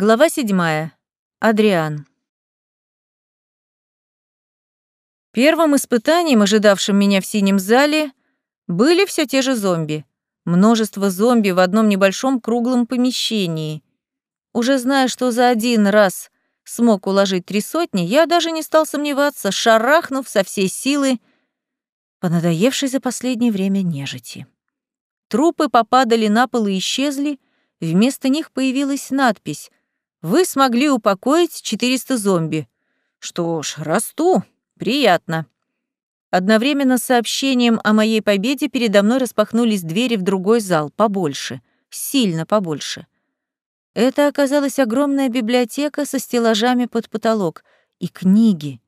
Глава седьмая. Адриан. Первым испытанием, ожидавшим меня в синем зале, были все те же зомби. Множество зомби в одном небольшом круглом помещении. Уже зная, что за один раз смог уложить три сотни, я даже не стал сомневаться, шарахнув со всей силы по надоевшей за последнее время нежити. Трупы попадали на пол и исчезли, вместо них появилась надпись «Вы смогли упокоить 400 зомби». Что ж, расту, приятно. Одновременно с сообщением о моей победе передо мной распахнулись двери в другой зал, побольше, сильно побольше. Это оказалась огромная библиотека со стеллажами под потолок и книги.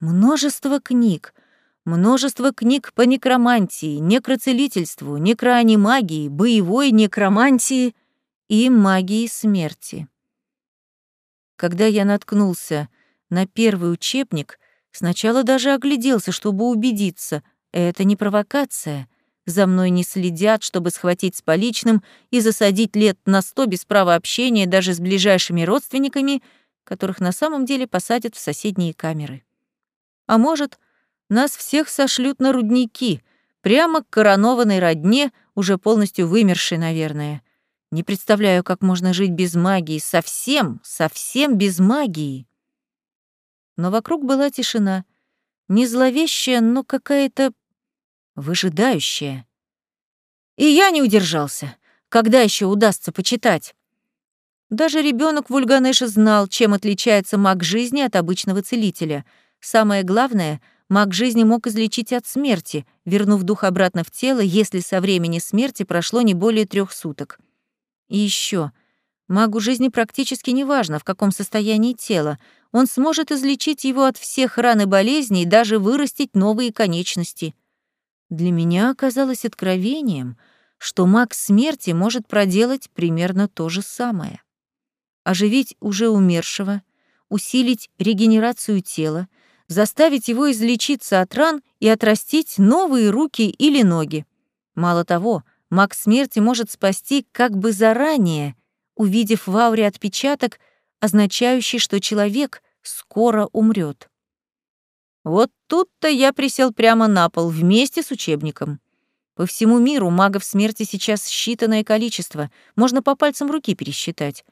Множество книг. Множество книг по некромантии, некроцелительству, некроанимагии, боевой некромантии и магии смерти. Когда я наткнулся на первый учебник, сначала даже огляделся, чтобы убедиться, это не провокация. За мной не следят, чтобы схватить с поличным и засадить лет на сто без права общения даже с ближайшими родственниками, которых на самом деле посадят в соседние камеры. А может, нас всех сошлют на рудники, прямо к коронованной родне, уже полностью вымершей, наверное. Не представляю, как можно жить без магии, совсем, совсем без магии. Но вокруг была тишина, не зловещая, но какая-то выжидающая. И я не удержался. Когда еще удастся почитать? Даже ребенок Вульганеша знал, чем отличается маг жизни от обычного целителя. Самое главное — Маг жизни мог излечить от смерти, вернув дух обратно в тело, если со времени смерти прошло не более трех суток. И еще, магу жизни практически не важно, в каком состоянии тело, он сможет излечить его от всех ран и болезней даже вырастить новые конечности. Для меня оказалось откровением, что маг смерти может проделать примерно то же самое. Оживить уже умершего, усилить регенерацию тела, заставить его излечиться от ран и отрастить новые руки или ноги. Мало того, маг смерти может спасти как бы заранее, увидев в ауре отпечаток, означающий, что человек скоро умрет. Вот тут-то я присел прямо на пол вместе с учебником. По всему миру магов смерти сейчас считанное количество, можно по пальцам руки пересчитать.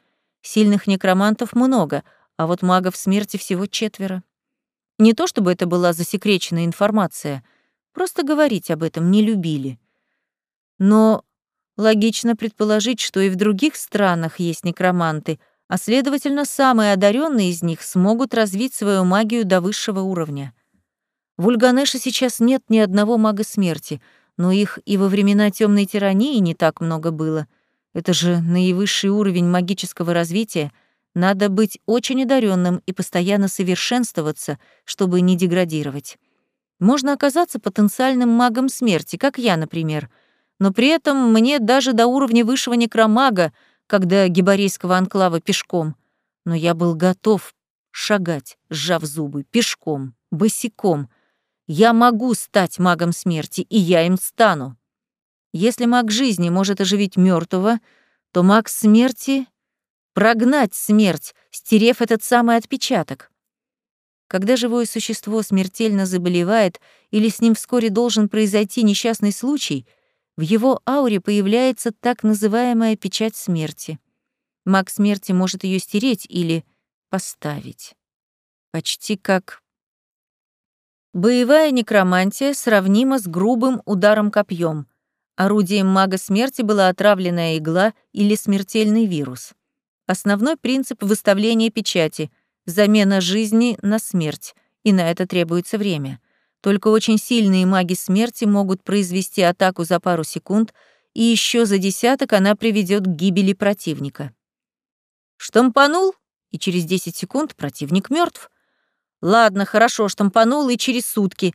Сильных некромантов много, а вот магов смерти всего четверо. Не то чтобы это была засекреченная информация, просто говорить об этом не любили. Но логично предположить, что и в других странах есть некроманты, а следовательно, самые одаренные из них смогут развить свою магию до высшего уровня. В Ульганеше сейчас нет ни одного мага смерти, но их и во времена темной тирании не так много было. Это же наивысший уровень магического развития — надо быть очень одаренным и постоянно совершенствоваться, чтобы не деградировать. Можно оказаться потенциальным магом смерти, как я, например, но при этом мне даже до уровня высшего некромага, когда гибарейского анклава пешком. Но я был готов шагать, сжав зубы, пешком, босиком. Я могу стать магом смерти, и я им стану. Если маг жизни может оживить мертвого, то маг смерти прогнать смерть, стерев этот самый отпечаток. Когда живое существо смертельно заболевает или с ним вскоре должен произойти несчастный случай, в его ауре появляется так называемая печать смерти. Маг смерти может ее стереть или поставить. Почти как... Боевая некромантия сравнима с грубым ударом копьем. Орудием мага смерти была отравленная игла или смертельный вирус. Основной принцип выставления печати — замена жизни на смерть, и на это требуется время. Только очень сильные маги смерти могут произвести атаку за пару секунд, и еще за десяток она приведет к гибели противника. Штампанул, и через 10 секунд противник мертв. Ладно, хорошо, штампанул и через сутки.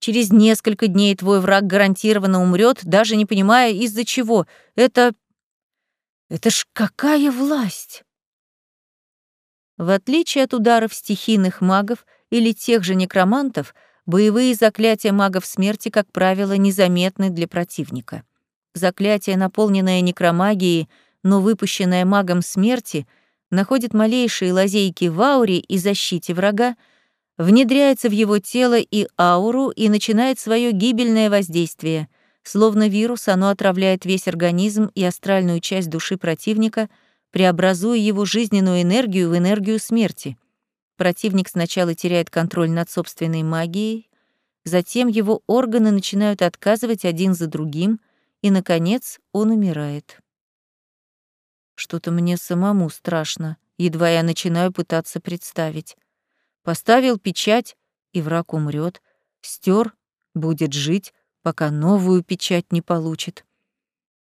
Через несколько дней твой враг гарантированно умрет, даже не понимая, из-за чего. Это это ж какая власть! В отличие от ударов стихийных магов или тех же некромантов, боевые заклятия магов смерти, как правило, незаметны для противника. Заклятие, наполненное некромагией, но выпущенное магом смерти, находит малейшие лазейки в ауре и защите врага, внедряется в его тело и ауру и начинает свое гибельное воздействие. Словно вирус, оно отравляет весь организм и астральную часть души противника, преобразуя его жизненную энергию в энергию смерти. Противник сначала теряет контроль над собственной магией, затем его органы начинают отказывать один за другим, и, наконец, он умирает. Что-то мне самому страшно, едва я начинаю пытаться представить. Поставил печать, и враг умрет. Стер, будет жить, пока новую печать не получит.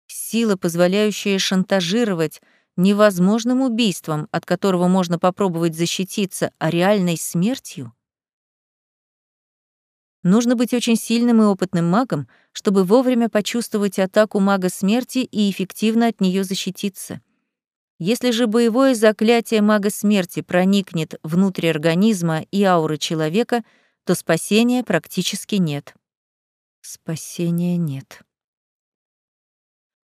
Сила, позволяющая шантажировать невозможным убийством, от которого можно попробовать защититься, а реальной смертью? Нужно быть очень сильным и опытным магом, чтобы вовремя почувствовать атаку мага смерти и эффективно от нее защититься. Если же боевое заклятие мага смерти проникнет внутрь организма и ауры человека, то спасения практически нет. Спасения нет.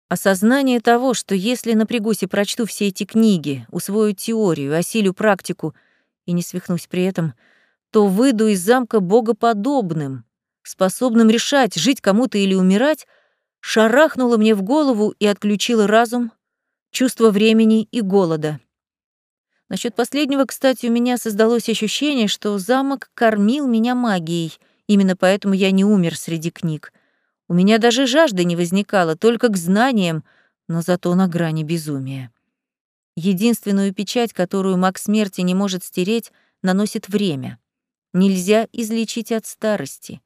Осознание того, что если напрягусь и прочту все эти книги, усвою теорию, осилю практику и не свихнусь при этом, то выйду из замка богоподобным, способным решать, жить кому-то или умирать, шарахнуло мне в голову и отключило разум, чувство времени и голода. Насчет последнего, кстати, у меня создалось ощущение, что замок кормил меня магией, именно поэтому я не умер среди книг. У меня даже жажды не возникало, только к знаниям, но зато на грани безумия. Единственную печать, которую маг смерти не может стереть, наносит время. Нельзя излечить от старости.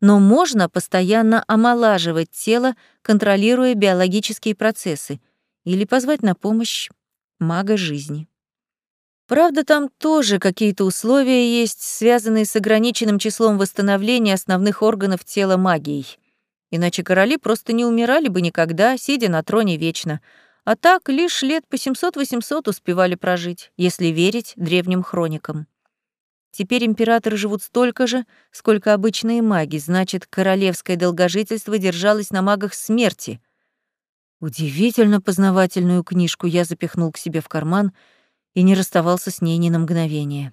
Но можно постоянно омолаживать тело, контролируя биологические процессы — или позвать на помощь мага жизни. Правда, там тоже какие-то условия есть, связанные с ограниченным числом восстановления основных органов тела магией. Иначе короли просто не умирали бы никогда, сидя на троне вечно. А так лишь лет по 700-800 успевали прожить, если верить древним хроникам. Теперь императоры живут столько же, сколько обычные маги, значит, королевское долгожительство держалось на магах смерти — Удивительно познавательную книжку я запихнул к себе в карман и не расставался с ней ни на мгновение.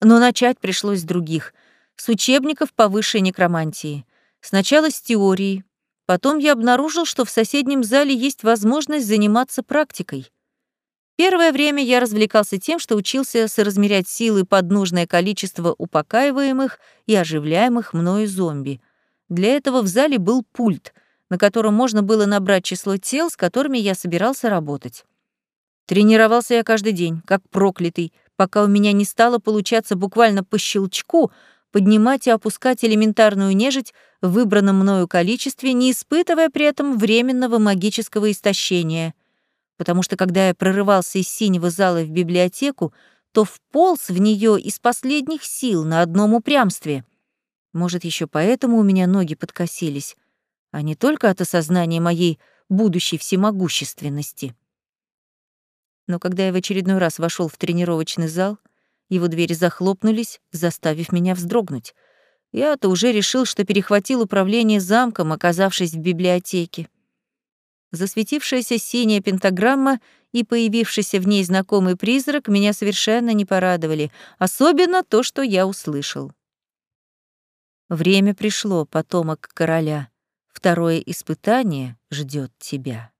Но начать пришлось с других, с учебников по высшей некромантии. Сначала с теории, потом я обнаружил, что в соседнем зале есть возможность заниматься практикой. Первое время я развлекался тем, что учился соразмерять силы под нужное количество упокаиваемых и оживляемых мною зомби. Для этого в зале был пульт — на котором можно было набрать число тел, с которыми я собирался работать. Тренировался я каждый день, как проклятый, пока у меня не стало получаться буквально по щелчку поднимать и опускать элементарную нежить в выбранном мною количестве, не испытывая при этом временного магического истощения. Потому что когда я прорывался из синего зала в библиотеку, то вполз в нее из последних сил на одном упрямстве. Может, еще поэтому у меня ноги подкосились а не только от осознания моей будущей всемогущественности. Но когда я в очередной раз вошел в тренировочный зал, его двери захлопнулись, заставив меня вздрогнуть. Я-то уже решил, что перехватил управление замком, оказавшись в библиотеке. Засветившаяся синяя пентаграмма и появившийся в ней знакомый призрак меня совершенно не порадовали, особенно то, что я услышал. Время пришло, потомок короля. Второе испытание ждет тебя.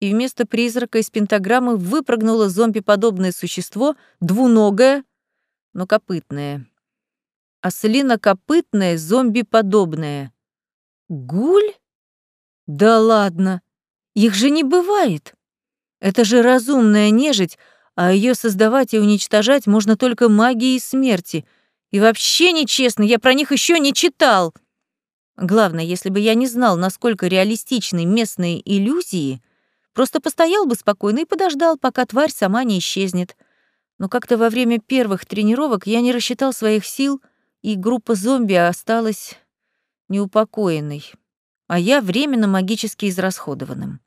И вместо призрака из пентаграммы выпрыгнуло зомби-подобное существо, двуногое, но копытное. Ослинокопытное, зомби-подобное. Гуль? Да ладно, их же не бывает. Это же разумная нежить, а ее создавать и уничтожать можно только магией смерти. И вообще нечестно, я про них еще не читал. Главное, если бы я не знал, насколько реалистичны местные иллюзии, просто постоял бы спокойно и подождал, пока тварь сама не исчезнет. Но как-то во время первых тренировок я не рассчитал своих сил, и группа зомби осталась неупокоенной, а я временно магически израсходованным.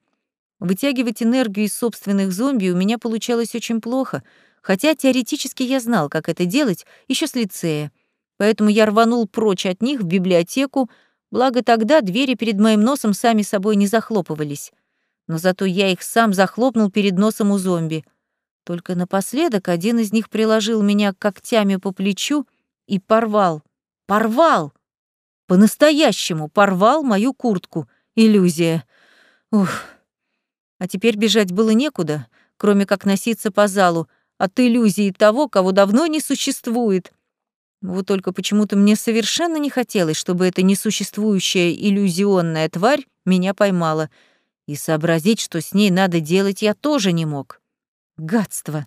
Вытягивать энергию из собственных зомби у меня получалось очень плохо, хотя теоретически я знал, как это делать еще с лицея. Поэтому я рванул прочь от них в библиотеку, Благо тогда двери перед моим носом сами собой не захлопывались. Но зато я их сам захлопнул перед носом у зомби. Только напоследок один из них приложил меня когтями по плечу и порвал. Порвал! По-настоящему порвал мою куртку. Иллюзия. Ух. А теперь бежать было некуда, кроме как носиться по залу, от иллюзии того, кого давно не существует. Вот только почему-то мне совершенно не хотелось, чтобы эта несуществующая иллюзионная тварь меня поймала. И сообразить, что с ней надо делать, я тоже не мог. Гадство.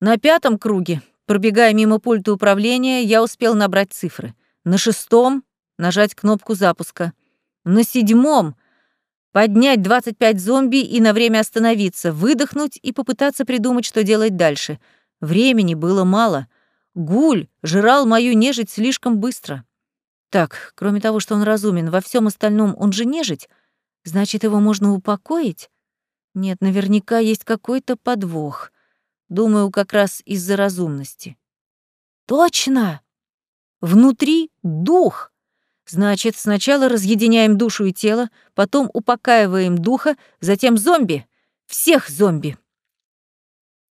На пятом круге, пробегая мимо пульта управления, я успел набрать цифры. На шестом — нажать кнопку запуска. На седьмом Поднять 25 зомби и на время остановиться, выдохнуть и попытаться придумать, что делать дальше. Времени было мало. Гуль жрал мою нежить слишком быстро. Так, кроме того, что он разумен, во всем остальном он же нежить, значит, его можно упокоить? Нет, наверняка есть какой-то подвох. Думаю, как раз из-за разумности. Точно! Внутри дух. Значит, сначала разъединяем душу и тело, потом упокаиваем духа, затем зомби. Всех зомби.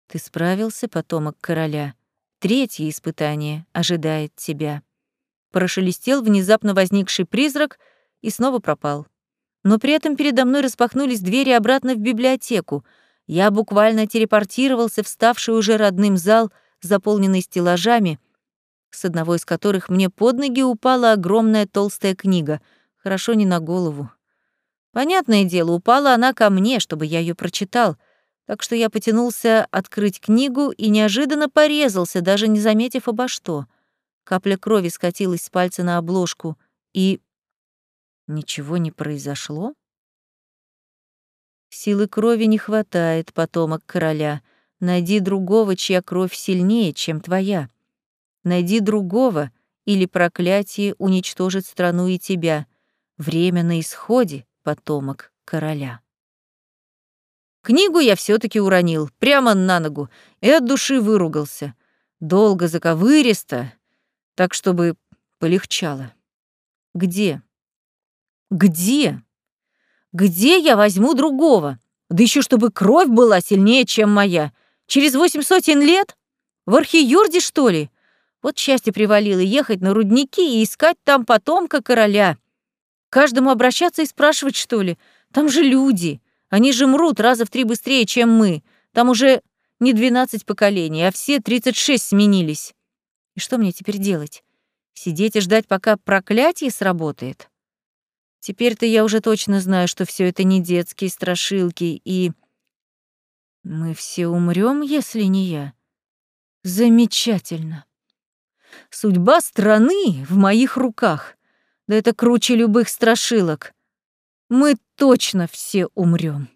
Ты справился, потомок короля. Третье испытание ожидает тебя. Прошелестел внезапно возникший призрак и снова пропал. Но при этом передо мной распахнулись двери обратно в библиотеку. Я буквально телепортировался в ставший уже родным зал, заполненный стеллажами — с одного из которых мне под ноги упала огромная толстая книга, хорошо не на голову. Понятное дело, упала она ко мне, чтобы я ее прочитал, так что я потянулся открыть книгу и неожиданно порезался, даже не заметив обо что. Капля крови скатилась с пальца на обложку, и... Ничего не произошло? Силы крови не хватает, потомок короля. Найди другого, чья кровь сильнее, чем твоя. Найди другого, или проклятие уничтожит страну и тебя. Время на исходе, потомок короля. Книгу я все таки уронил, прямо на ногу, и от души выругался. Долго, заковыристо, так, чтобы полегчало. Где? Где? Где я возьму другого? Да еще чтобы кровь была сильнее, чем моя. Через восемь сотен лет? В Архиюрде, что ли? Вот счастье привалило ехать на рудники и искать там потомка короля. Каждому обращаться и спрашивать, что ли? Там же люди. Они же мрут раза в три быстрее, чем мы. Там уже не двенадцать поколений, а все тридцать шесть сменились. И что мне теперь делать? Сидеть и ждать, пока проклятие сработает? Теперь-то я уже точно знаю, что все это не детские страшилки, и... Мы все умрем, если не я. Замечательно. Судьба страны в моих руках. Да это круче любых страшилок. Мы точно все умрем.